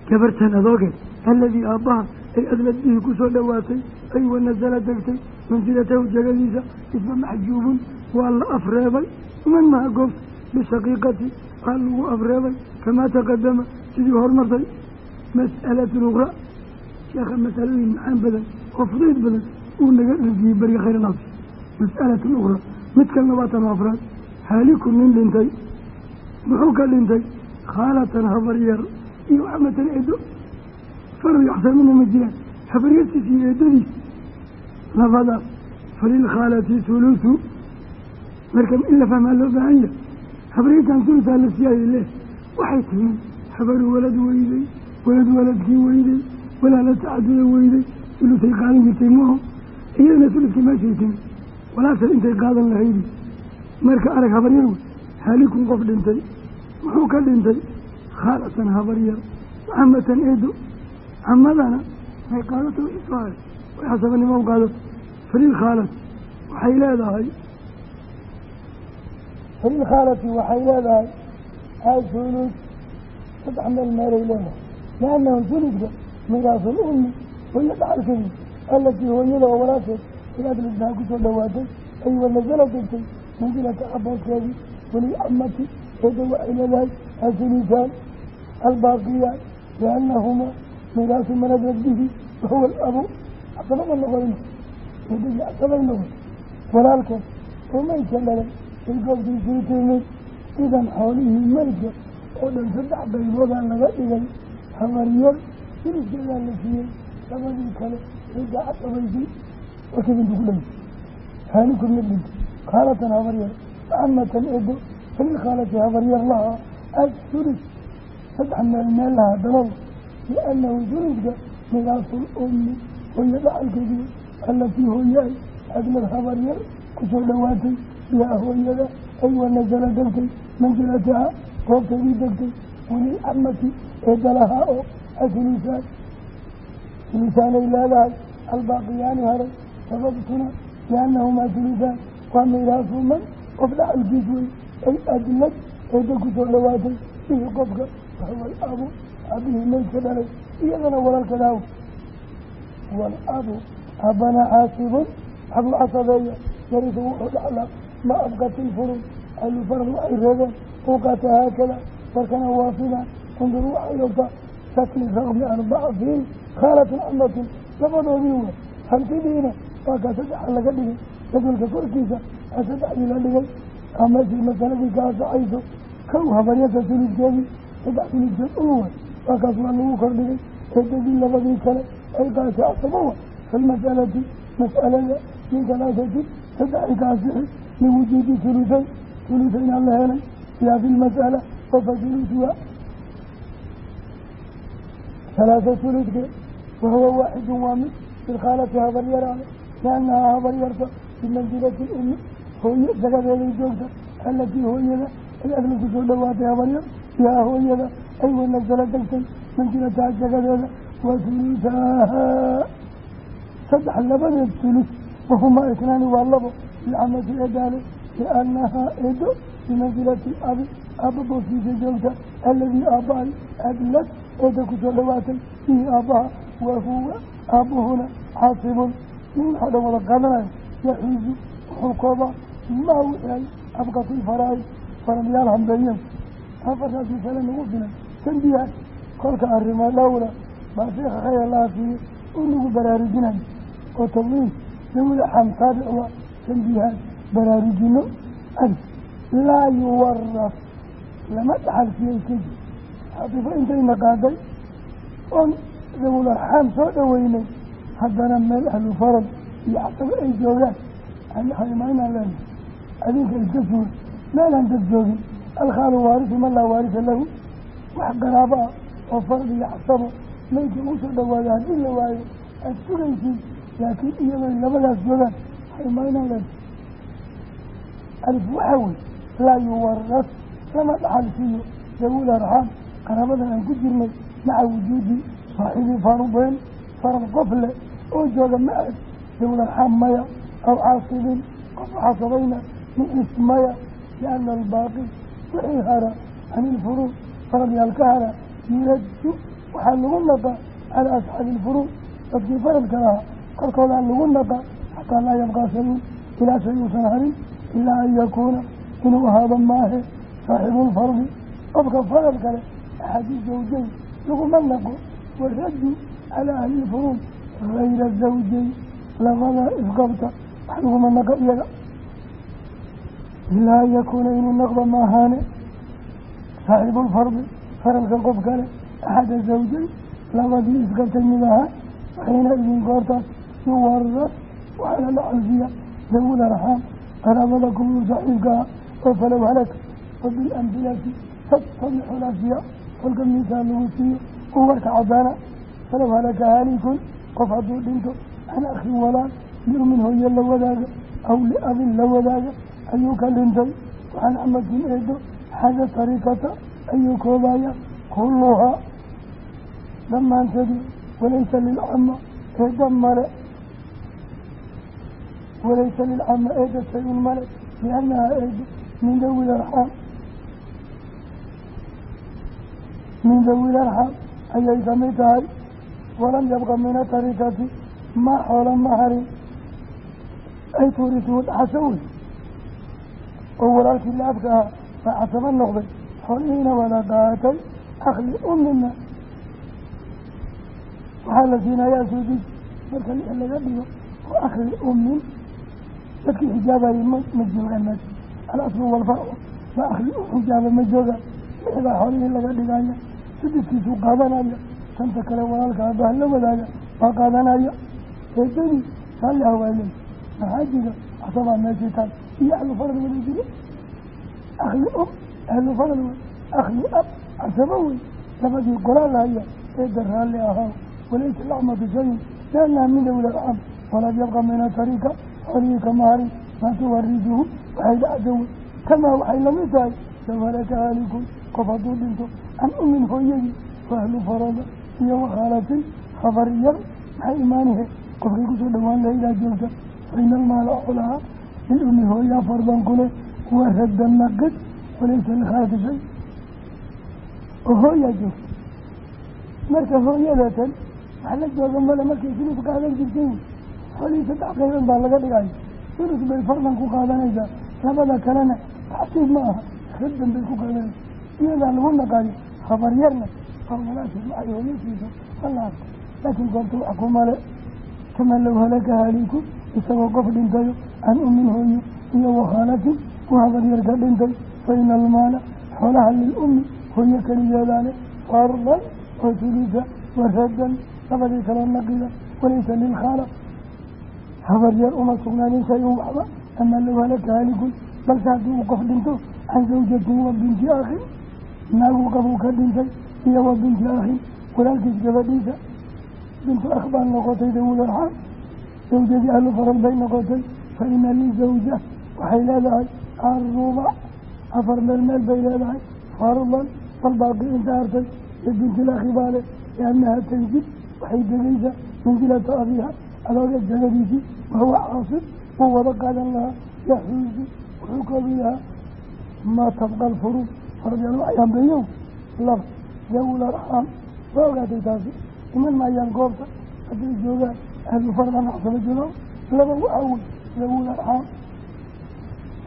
A: gabartan adoogeed alladii aabbaha ay adlad bihi ku soo dhowaatay ay wanasala degtay mansilatahu jagadiisa isma maxjuubun waa la afreebay. Man maha goobta bishaqiiqati aa lagu afreebay. Kamaa taqadama sidii horumartay mas'alatun ukhraa sheekha masalooyin macaan badan oo fudayd badan uu naga dhargiyey beriga khayr naasi mas'alatun ukhraa mid kalena waa tan afraad. Haalikun nin dhintay muxuu ka dhintay? Khaalatan habar yar iyo waxmatan eedo faru yaxsamina ma jiraan. Habaryartiis iyo eedadiis labadaas falilkhaalati hulusu marka in la fahmaa loo baahan yahay habaryartan hulusaa la siiyaayo leh waxay timi habaru walad weyday walad waladkii weyday walaala tacaduda weyday hulusay qaadan jirtay maho iyadana huluskii meeshay timi walaasha intay qaadan lahaydi marka arag habaryar wey haalikun qof dhintay muxuu ka dhintay khaalatan habaryar camatan eedo camadana may qaadato wixii soo haray way xasabanimo u qaadato faliil khaalati waxay leedahay faliil khaalati waxay leedahay asulus saddex meel meelay leedahay liannahu suluska miraasul ummi hooyo dhaxalkeedi allatii hooyada oo walaasheed ilaadlisnaha ku soo dhawaatay ay wanasala degtay mansilata abooskeedii weli amati eeda waxay leedahay asulusaan albaaqiyaat liannahumaa miraasu manadad bihi wahuwa alabu casabama noqoyn eedadii casabay noqon walaalkeed oo maydka dhalay ay goobtiisii timid idan xoolihii maydka oo dhan saddex qayboodaa laga dhigay habaryar siliskeedaa la siiyey labadii kale cidda casabaysay wakibintu ku dhantay haalikun mid dhintay khaalatan habaryar amatan edo falil khaalati habaryar lahaa assulis saddex meel meel lahaa dalool liannahu suliska miraasul ummi hooyo dhacalkeedii allatii hooyaay adlad habaryar ku soo dhowaatay bihaa hooyada ay wanasala degtay mansilataha goobteedii degtay. Weli amati eedalahaa oo asulisaan sulisaanay leedahay albaaqiyaani haray sababtuna liannahumaa sulisaan waa miraasu man qof dhacalkiis wey ay adlad eeda ku soo dhowaatay bihi qofka wahuwa alabu aabihii maydka dhalay iyadana walaalkadaaw waalabu abbana caasibun waxbuu casabeeya yarisu wuxuu dhaxlaa ma abqatil furun ahlufarad waxay reebeen uqata haakada warkana waa sidaan undur waxay ogtaa shakli raqmi arbacafin khaalatun amatin labadoodii wa hantidiina waa kaa saddexa laga dhigay jadwalka korkiisa aa saddexdii la dhigay. Meeshii masaladii ka asaxayso kow habaryata suliskeedii saddex suliskeed ulwa waa kaas waa lagu kordhigay eedadii labadii kale ay qaatay asabawa filmasalati mas'alada min talaatatin saddexi ka asixi liwujuudi hulusayn hulusaynaa la helay yaa fi lmas'ala wafasulusuha halaata huluske wahuwa waaxidun waa mid bilkhaalati habaryaraale liannahaa habaryarta bimansilati lummi hooyo jagadeeday joogta alatii hooyada ay adla ku soo dhowaatay habaryar bihaa hooyada ay wanasala degtay mansilataha jagadeeda wa hulusahaa saddex labadeed sulus wahumaa isnaani waa labo lilcamati eedaale liannahaa eedo bimansilati abi aabba booskiisa joogta aladii aabbahay adlad eeda ku soo dhowaatay bihi aabbaha wa huwa aabbuhuna caasibun. Nin waxoo dhan wada qaadanayo yaxiisu wuxuu koobaa maa wixay abqatil faraay faradyaal hambeeyeen afartaasii kale nagu filan tanbiyaad kolka arrimo dhowra baa sheekha khayr allaha siiye uu nagu baraarujinayo oo tabliig dawada xamtaabic waa tanbiyahaad baraarujino adi laa yuwaras lama dhaxal siiyey kadib xatifo intayna qaaday oon dawul arxaam soo dhaweynay haddana meel ahlu farad iyo casabo ay joogaan haymaynaan leenahay adinka iska suura meelaan dad joogin alkhaalu waarisu man laa waarisa lahu wax qaraabo ah oo farad iyo casabo maydka ugu soo dhawaada haddii la waayo aada sugaysiin laakiin iyadoo labadaas joogaan haymaynaan leenahay alif waxaa wey laa yuwaras lama dhaxal siiyo dawul arxaam qaraabadan aan ku jirnay maca wujuudi saaxibi farubeen farad qof leh oo jooga ma ag dawul arxaam maya aw caasibin qof xasabayna micis maya liana albaaqi wixii hara can ilfuruud faradyaalka hara yuraju waxaa lagu naqa calaa asxaabi ilfuruud dadkii faradka lahaa korkoodaa lagu naqa xataa laa yabqaa sayun ilaa shay uusan harin ilaa an yakuuna inuu ahaado maahe saaxibulfardi qofka farad kale axadi zawjay laguma naqo waraddu calaa ahli ilfuruud hayra zawjay labada isqabta wax laguma iyaga ilaa an yakuuna inuu naqdo maahaane saaxibulfardi faradka qof kale axada zawjay labadii isqabtay mid ahaa waxayna idin goortaas yuwaras waxaana la calfiya dawul arxaam qaraabada kuwii saaxiibka ah oo falow halaka wa bilamhilati tatabixu lasya kolka miisaa lagu siiyo uu warka cadaana falow halaka haalikun qof hadduu dhinto can akhin walaal liumin hooye la wadaaga aw liabin la wadaaga ayuu ka dhintay waxaan axmadkin eedo xaga tarikata ayuu koobaya kulluhaa dhammaanteedii walaysa lilcama eeda male. Walaysa lilcama eeda shay-un male liannahaa eeda min dawi arxaam min dawi larxaam ayay ka mid tahay walam yabqa min atarikati ma xoola ma harin. Ay wey oo walaalkii laabka ahaa baa casaba noqday xoolihiina wada qaatay akli umina waxaa la siinayaa suudis marka lix laga dhigo oo akli umin dadkii xijaabayay ma ma joogaan meesha alaslu walfarcu ma akli u xijaaba ma joogaan lixdaa xoolihii laga dhigaya sudiskiisuu qaadanaya shanta kale walaalka abaah la wadaaga waa qaadanaya eedadii raalli hawaayey maxaajiga casabaa meeshii taal iyo ahlu farad wada jiro. Akli um ahlu farad wey akli ab casabo wey labadii qoraal haya eeda raalli ahaa walaysa lacmatu shayin liannaha min dawil arxam walam yabqa min atarika xolihii kama harin maa tuwariduhu waxay dhacdawe kamaa waxay la mid tahay low halaka haalikun qof hadduu dhinto can umin hooyadii waahlu farada iyo wakhaalatin khabar yar maxay imaanihe qofkay ku soo dhawaan laha joogta faina almaala xoolaha lilumi hooyaa fardan kule waa radda naqid walaysa likhaalati shay oo hooyaa joogta marka hooyadatan wax la jooga male markay sulus qaadan jirtay xolihii saddex qayban baa laga dhigaya sulus bay fardan ku qaadanaysaa labada kalena taxsiib ma aha raddan bay ku qaadanaysa iyadaa lagu naqaayo khabar yarna formalaasha waxay hooyasiiso halaas laakiin goobta wax kumale kama low halaka haaliku isagoo qof dhintayo can umin hooyo iyo wakhaalatin ku habar yar ka dhintay fa ina almaala xoolaha lilummi hooyo keligeedaale fardan oo sulisa waradan labadii kaloo naqida walaysa lilkhaala habar yar uma sugnaanin shay-un waxba ama low halaka haalikun balse haddii uu qof dhinto can zawjatin wa binti akhin naagu qabuu ka dhintay iyo wa binti akhin walaalkiis gabadhiisa bintu akh baa noqotay dawul arxaam zawjadii ahlu farad bay noqotay fa ina lizawja waxay leedahay arrubac afar meel meel bay leedahay fardan bal baaqi inta hartay libintil akhi baa leh liannaha tanjib waxay degaysaa mansilata abiha adooga jagadiisii wahuwa caasib wuu wada qaadan lahaa yaxuusu wuxuu koobiyahaa maa tabqa alfuruud fardyal waxay hambeeyow laba dawul arxaam waa ogaatay taasi iman maayaan goobta hadday joogaan ahlu fardan axsaba jiro laba waxaa wey dawul arxaam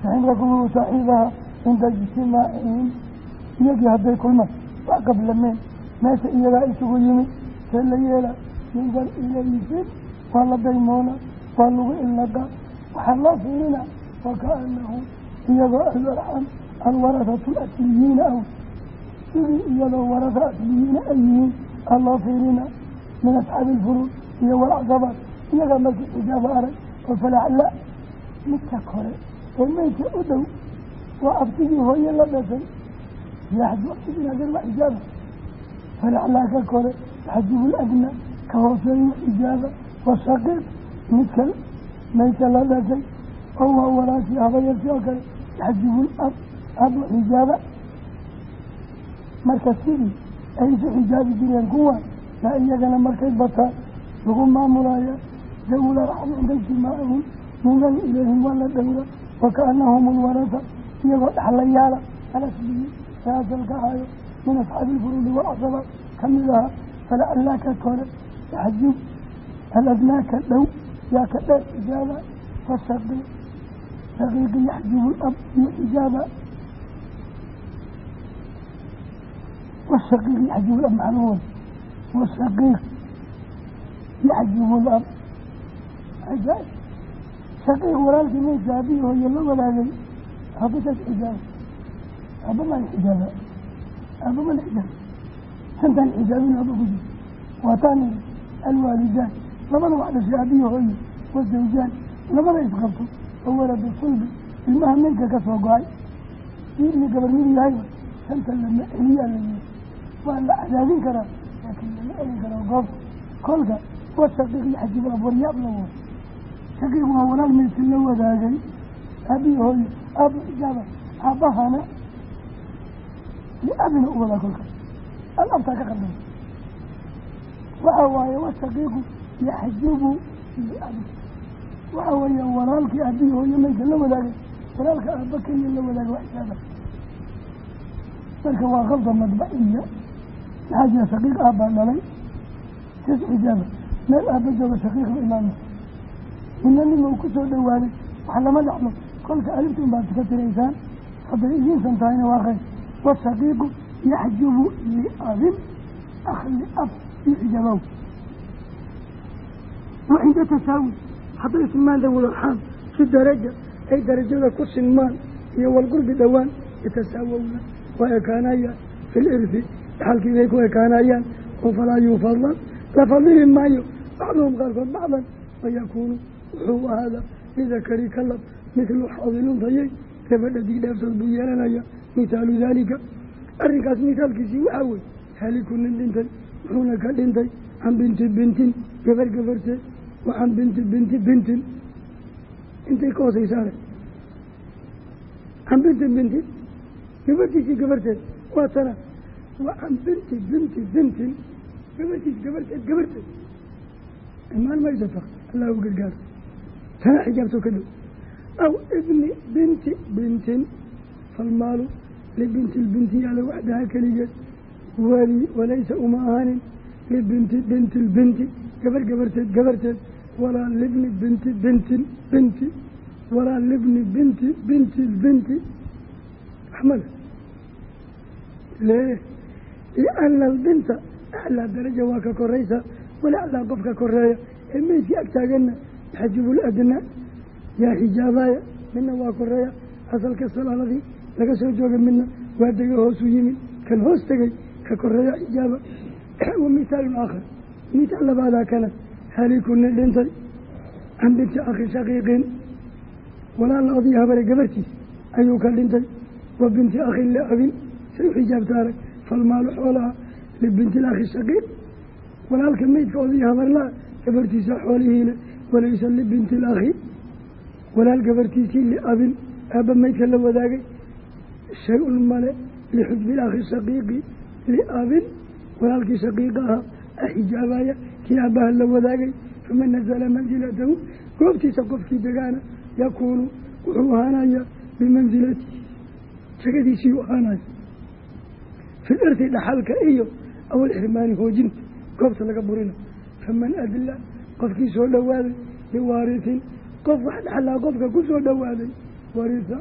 A: saxibka kuwii saaxiibaha cinda ijtimaacihim iyagii hadday kulmaan wax qablameen meesha iyagaa isugu yimid see la yeela yundar ilayhim waa la daymoona waa lagu ilnaqa waxaa loo fiirina wakaanahu iyagoo alarxam alwarahatu asliyiina aw sidii iyadoo warasa asliyiina ay yihiin alloo fiirina min asxaabi ilfuruud iyo walacsabaad iyagaa markii xijaaba arag oo falacla midka kore ee meydka u dhow waa abtigii hooye la dhashay yaxjuabtiginagan waa xijaaba falaclaa ka kore yaxjibul adna ka hooseeyo xijaaba washaqiiq midka meydka la dhashay oo waa walaashii habayarsi oo kale yaxjibul ab abu xijaaba marka sidii ay isu xijaabi jireen kuwa yaa iyagana markay bataan lagu maamulaya zawla raxmi cinda ijtimaacihim muman ilayhim waa la dhowra wakaanahum alwarasa iyagoo dhaxlayaala alasliyi ee asalka ahayo min asxaabi ilfuruudi walcasabaat ka mid ahaa falaclaa ka kore yaxjub aladnaa ka dhow yaa ka dheer xijaaba washaqiiq shaqiiqi yaxjubu lab iyo xijaaba washaqiiq yaxjubu lab macluum washaqiiq yaxjubu lab ajaa shaqiiq walaalkii meydka aabihii hooye la wadaagay aabataas xijaaba aaba maa xijaaba aaba ma la xijaaba shantaan xijaabin aaba ku jir waataan alwaalidaan labada wax dhashay aabihii hooye wasawjaan labada isqabto oo walada sulbi ilmaha meydka ka soo go'ay wiil iyo gabar mid yahayba shanta lama celiyaa layihi waa la cadaadin karaa laakiin lama celin karaa goobta kolka wa shaqiiq la wada shaqiiq waa walaal meydka la wadaagay. Aabihii hooye aabu xijaaba aabahana liabina u wadaa kolka. Alabtaa ka qaldama waxa waaye washaqiiqu yaxjubu liabi waxa weeye walaalkii aabihii hooye meydka la wadaagay. Walaalka aaba keliya la wadaaga wax xijaaba marka waa kalda madbaciya maxaa jira shaqiiq aabbaa dhalay? Sis xijaaba meel aaba jooga shaqiiqba imaama mina nima uu ku soo dhowaaday wax lama dhaclo kolka alifta un baad ka tiraysaan hadday idiinsan tahayna waa khayr washaqiiqu yaxjubu liabin akh liab iyo xijaabaw wacinda tasaawi hadday sinmaan dawlaxaan si daraja ay darajada ku sinmaan iyo walqurbi dhowaan yatasaawawna waa ekaanayaan fi lirfi dhaxalkiibay ku ekaanayaan oo falaa yufadlan la fadili maayo. Bacduhum qaarkood bacdan wayakuunu wuxuu ahaada lidakari kalab midlu xaadiluntayay gabadha digdhaaftood buu yeelanaya mithaalu daalika arrinkaas mithaalkiisii waxaa wey haliku nin dhintay muxuuna ka dhintay can binti bintin gabar gabarteed wa can binti binti bintin. Intay ka hoosaysaane. Can binti bintin gabartiisii gabarteed waa tana. Wa can binti binti bintin gabartiis gabarteed gabarteed. Imaan mayso ta tana xijaabtoo ka dhow aw ibni binti bintin falmaalu libinti lbinti yaalla waxdaha keligeed wali walaysa uma ahaanin libinti binti lbinti gabar gabarteed gabarteed. Walaa libni binti bintin binti walaa libni binti binti. Lbinti axmada lee liana albinta aclaa daraja waa ka koraysa walaclaa qofka koreeya. Ee meydkii ag taaganna xajibul adnaa yaa xijaabaaya midna waa koreeya asalka salaaladii laga soo jooga midna waa dega hoosu yimid kan hoos tegay ka koreeya xijaaba wa mithaalun aakhar mithaal labaadaa kana halikuni dhintay can binti akhi shaqiiqin walaala odii habare gabartiis ayuu ka dhintay wa binti akhin liabin say u xijaabta arag falmaalu xoolaha libinti shaqiiq walaalka meydka odii habarlaa gabartiisa xoolihiile walaysa libinti lakhi walaal gabartiisii liabin aaba meydka la wadaagay shay-un male lixujbi lakhi shaqiiqi liabin walaalkii shaqiiqa ahaa axijaabaya kii aabaha la wadaagay faman nazala mansilatahu goobtiisa qofkii degaana yakuunu wuxuu ahaanaya bimansilatihi jagadiisii u ahaanaya fi irti dhaxalka iyo awal xirmaani hoojinta goobta laga burina qofkii soo dhowaaday biwaaritin qof wax dhaxlaa qofka ku soo dhowaaday warisa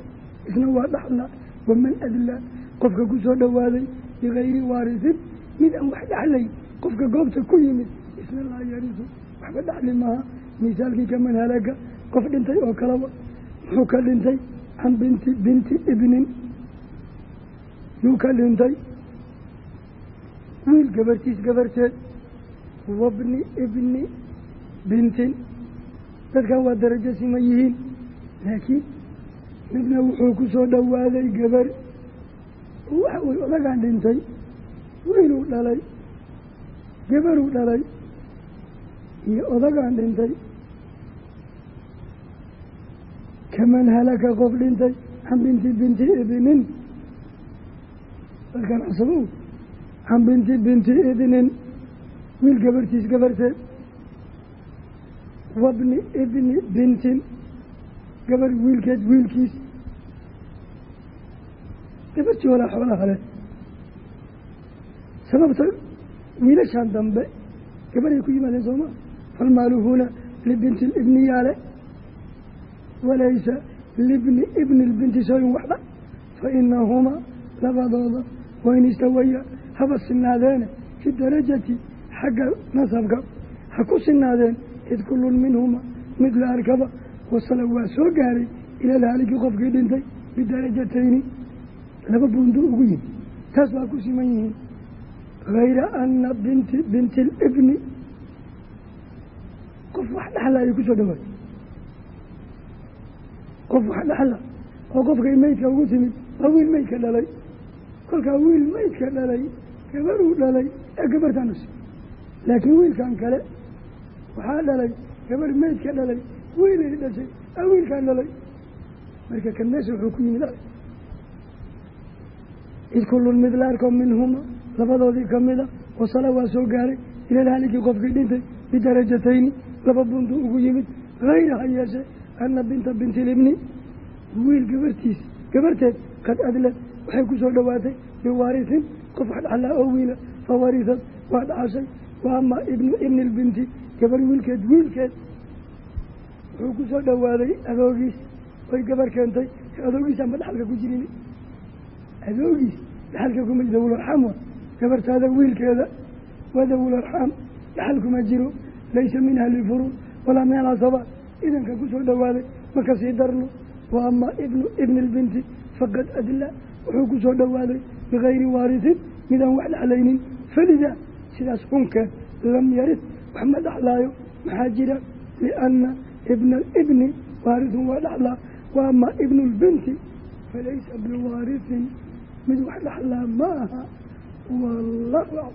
A: isna waa dhaxlaa waman adlaa qofka ku soo dhowaaday bigayri waarisin. Mid aan wax dhaxlay qofka goobta ku yimid isna laa yarisu waxba dhaxli maaha misaalkii kaman halaga qof dhintay oo kalaba muxuu ka dhintay can binti binti ibnin. Yuu ka dhintay. Wiil gabartiis gabarteed wabni ibni bintin. Dadkan waa darajo siman yihiin laakiin midna wuxuu ku soo dhowaaday gabar. Waxa way odagaan dhintay wiiluu dhalay gabaruu dhalay iyo odagaan dhintay. Kaman halaka qof dhintay can binti binti ibnin dadkan casabow can binti binti ibnin wiil gabartiis gabarteed wabni ibni bintin gabar wiilkeed wiilkiis. Gabartii walaa xoolaha leh sababta wiilashan dambe gabaray ku yimaadeen sooma falmaalu huna libinti libni yaale. Walaysa libni ibni lbinti sooyin waxba. Fa inahumaa labadooda wain istawaya haba sinaadeene fi darajati xagga nasabka. Ha ku sinaadeen id kullun minhuma mid la arkaba wasala waa soo gaaray ilal haaliki qofkii dhintay bidarajatayni. Laba buundo ugu yimi taas waa ku siman yihiin. Hayra ana binti binti libni qof wax dhexla ay ku soo dhawaatay qof wax dhexla oo qofkay meydka ugu timid waa wiil meydka dhalay. Kolkaa wiil meydka dhalay gabaruu dhalay ee gabartaan usi laakiin wiilkan kale waxaa dhalay gabar meydka dhalay wiilay dhashay a dhalay. Marka kan meesha wuxuu ku yimid id kullun mid la minhuma labadoodii kamida wasala waa soo gaaray ilalhalikii qofkii dhintay bidarajatayni laba bundu ugu yimid hayra ha yeeshe ana binta binti libni. Wiil gabartiis gabarteed qad adlad waxay ku soo dhowaatay biwaarisin qof wax dhaxlaa oo wiila fa warisad waa dhacashay wa amaa ibnu ibni lbinti gabar wiilkeed wiilkeed. Wuxuu ku soo dhowaaday adoogiis oy gabar keentay. Adoogiis ama dhaxalka ku jirin? Adoogiis dhaxalka kuma dawlarxam wa gabartaada wiilkeeda. Waa dawlarxam dhaxal kuma jiro. Laysa min ahli furuud walaa min idanka ku soo dhowaaday ma ka sii darno? Wa amaa ibnu ibni lbinti faqad adla. Wuxuu ku soo dhowaaday bikayri waarisin. Midaan wax dhexlaynin. Falida sidaas xunkeed lam yarid wax ma dhexlaayo maxaa jira? Lianna ibna alibni waarisun waa dhexlaa wa amaa ibnu lbinti falaysa biwaarisin mid wax dhexlaa ma aha wallahu aclam